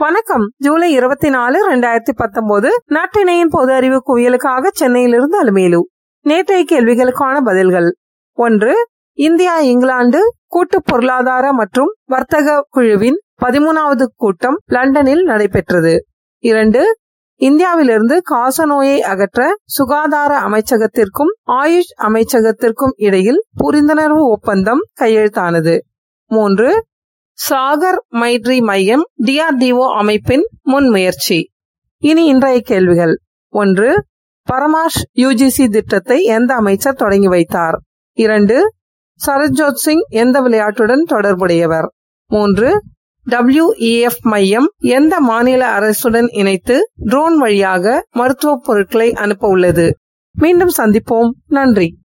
வணக்கம். ஜூலை இருபத்தி நாலு இரண்டாயிரத்தி பத்தொன்பது நாட்டினையின் பொது அறிவு குவியலுக்காக சென்னையிலிருந்து அலுமேலு நேற்றைய கேள்விகளுக்கான பதில்கள். ஒன்று இந்தியா இங்கிலாந்து கூட்டு பொருளாதார மற்றும் வர்த்தக குழுவின் பதிமூணாவது கூட்டம் லண்டனில் நடைபெற்றது. இரண்டு இந்தியாவிலிருந்து காசநோயை அகற்ற சுகாதார அமைச்சகத்திற்கும் ஆயுஷ் அமைச்சகத்திற்கும் இடையில் புரிந்துணர்வு ஒப்பந்தம் கையெழுத்தானது. மூன்று சாகர் மைட்ரி மையம் டிஆர்டிஓ அமைப்பின் முன்முயற்சி. இனி இன்றைய கேள்விகள். ஒன்று பரமாஷ் யுஜிசி திட்டத்தை எந்த அமைச்சர் தொடங்கி வைத்தார்? இரண்டு சரஜோத் சிங் எந்த விளையாட்டுடன் தொடர்புடையவர்? மூன்று டபிள்யூஇஎஃப் மையம் எந்த மாநில அரசுடன் இணைத்து ட்ரோன் வழியாக மருத்துவ பொருட்களை அனுப்ப உள்ளது? மீண்டும் சந்திப்போம். நன்றி.